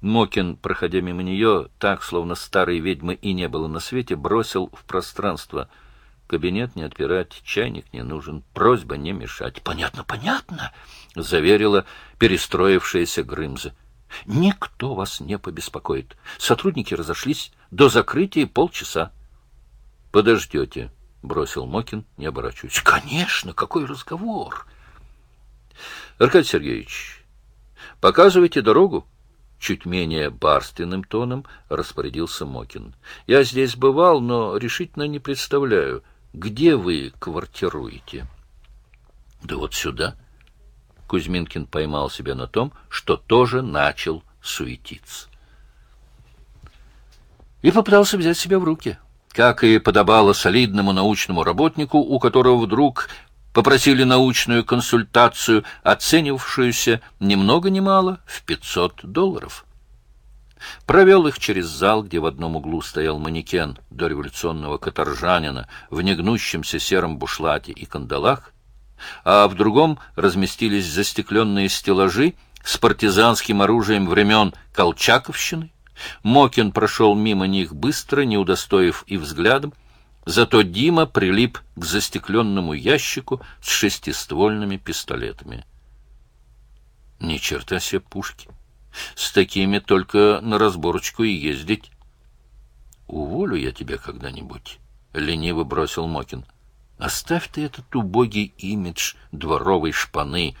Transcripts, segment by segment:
Мокин, проходя мимо нее, так, словно старой ведьмы и не было на свете, бросил в пространство. Кабинет не отпирать, чайник не нужен, просьба не мешать. — Понятно, понятно, — заверила перестроившаяся Грымза. — Никто вас не побеспокоит. Сотрудники разошлись до закрытия полчаса. — Подождете, — бросил Мокин, не оборачиваясь. — Конечно, какой разговор! — Аркадий Сергеевич, показывайте дорогу. Чуть менее барственным тоном распорядился Мокин. — Я здесь бывал, но решительно не представляю, где вы квартируете. — Да вот сюда. Кузьминкин поймал себя на том, что тоже начал суетиться. И попытался взять себя в руки, как и подобало солидному научному работнику, у которого вдруг попросили научную консультацию, оценивавшуюся ни много ни мало в 500 долларов. Провел их через зал, где в одном углу стоял манекен дореволюционного каторжанина в негнущемся сером бушлате и кандалах, а в другом разместились застекленные стеллажи с партизанским оружием времен Колчаковщины. Мокин прошел мимо них быстро, не удостоив и взглядом, Зато Дима прилип к застекленному ящику с шестиствольными пистолетами. Ни черта себе пушки. С такими только на разборочку и ездить. Уволю я тебя когда-нибудь, — лениво бросил Мокин. Оставь ты этот убогий имидж дворовой шпаны.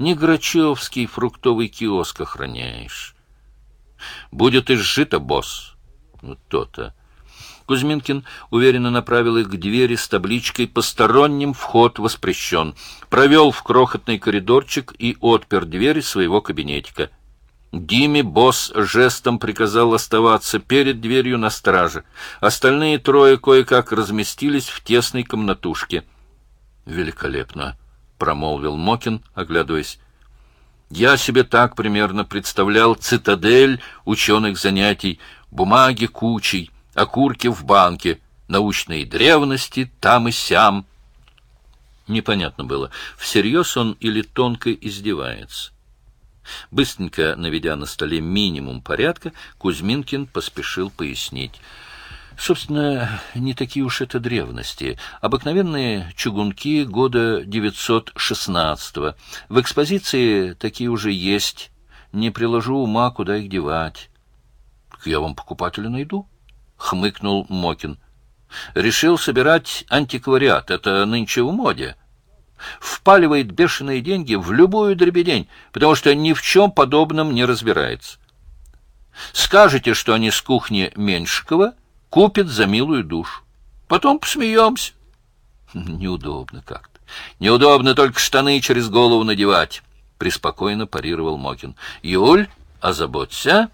Не Грачевский фруктовый киоск охраняешь. Будет изжито, босс. Ну, то-то. Кузьминкин уверенно направил их к двери с табличкой «Посторонним вход воспрещен». Провел в крохотный коридорчик и отпер дверь своего кабинетика. Диме босс жестом приказал оставаться перед дверью на страже. Остальные трое кое-как разместились в тесной комнатушке. «Великолепно!» — промолвил Мокин, оглядываясь. «Я себе так примерно представлял цитадель ученых занятий, бумаги кучей» окурки в банке, научные древности там и сям. Непонятно было, всерьез он или тонко издевается. Быстренько наведя на столе минимум порядка, Кузьминкин поспешил пояснить. Собственно, не такие уж это древности. Обыкновенные чугунки года 916-го. В экспозиции такие уже есть. Не приложу ума, куда их девать. — Я вам покупателя найду, хмыкнул Мокин. Решил собирать антиквариат. Это нынче в моде. Впаливает бешеные деньги в любую дребедень, потому что ни в чем подобном не разбирается. Скажете, что они с кухни Меньшикова, купят за милую душу. Потом посмеемся. Неудобно как-то. Неудобно только штаны через голову надевать, — преспокойно парировал Мокин. Юль, озаботься.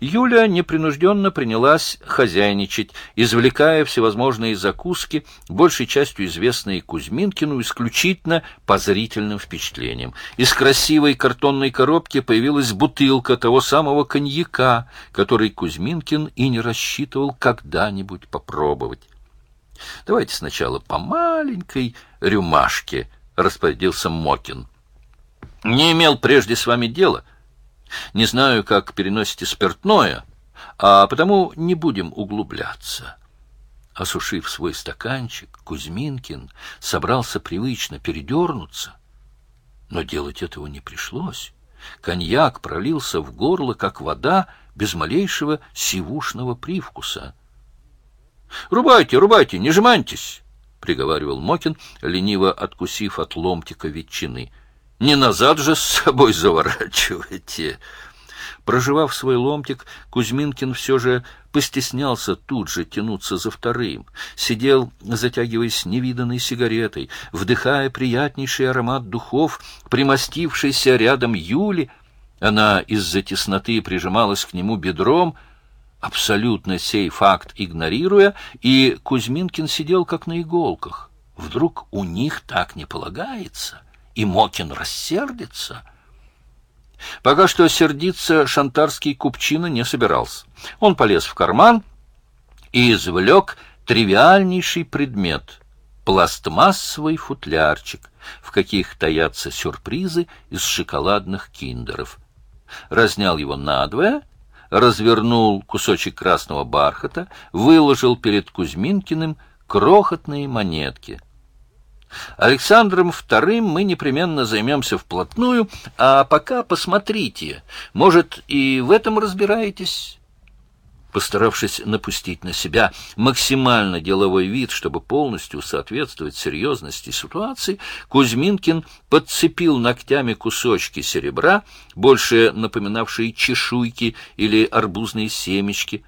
Юля непринужденно принялась хозяйничать, извлекая всевозможные закуски, большей частью известные Кузьминкину исключительно по зрительным впечатлениям. Из красивой картонной коробки появилась бутылка того самого коньяка, который Кузьминкин и не рассчитывал когда-нибудь попробовать. — Давайте сначала по маленькой рюмашке, — распорядился Мокин. — Не имел прежде с вами дела — не знаю, как переносите спиртное, а потому не будем углубляться. Осушив свой стаканчик, Кузьминкин собрался привычно передернуться, но делать этого не пришлось. Коньяк пролился в горло, как вода, без малейшего сивушного привкуса. — Рубайте, рубайте, не жманьтесь! — приговаривал Мокин, лениво откусив от ломтика ветчины. Не назад же с собой заворачивайте. Проживав свой ломтик, Кузьминкин все же постеснялся тут же тянуться за вторым. Сидел, затягиваясь невиданной сигаретой, вдыхая приятнейший аромат духов, примостившийся рядом Юли. Она из-за тесноты прижималась к нему бедром, абсолютно сей факт игнорируя, и Кузьминкин сидел как на иголках. Вдруг у них так не полагается — и Мокин рассердится. Пока что сердиться шантарский купчина не собирался. Он полез в карман и извлек тривиальнейший предмет — пластмассовый футлярчик, в каких таятся сюрпризы из шоколадных киндеров. разнял его надвое, развернул кусочек красного бархата, выложил перед Кузьминкиным крохотные монетки. Александром II мы непременно займемся вплотную, а пока посмотрите, может, и в этом разбираетесь? Постаравшись напустить на себя максимально деловой вид, чтобы полностью соответствовать серьезности ситуации, Кузьминкин подцепил ногтями кусочки серебра, больше напоминавшие чешуйки или арбузные семечки,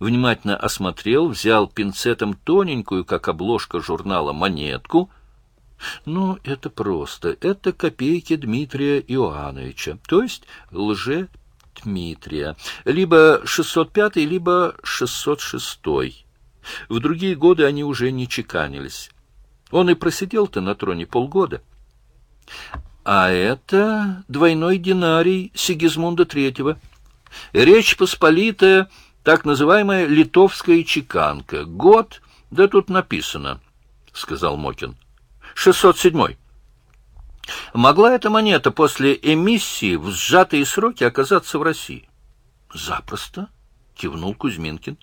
внимательно осмотрел, взял пинцетом тоненькую, как обложка журнала, монетку. Ну, это просто. Это копейки Дмитрия Иоанновича, то есть лже Дмитрия, либо 605, либо 606. В другие годы они уже не чеканились. Он и просидел-то на троне полгода. А это двойной динарий Сигизмунда III. Речь Посполитая, так называемая литовская чеканка. Год, да тут написано, — сказал Мокин. 607. Могла эта монета после эмиссии в сжатые сроки оказаться в России? Запросто, кивнул Кузьминкин.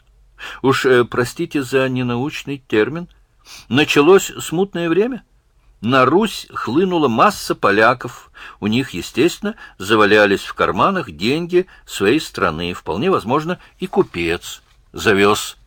Уж э, простите за ненаучный термин. Началось смутное время. На Русь хлынула масса поляков. У них, естественно, завалялись в карманах деньги своей страны. Вполне возможно, и купец завез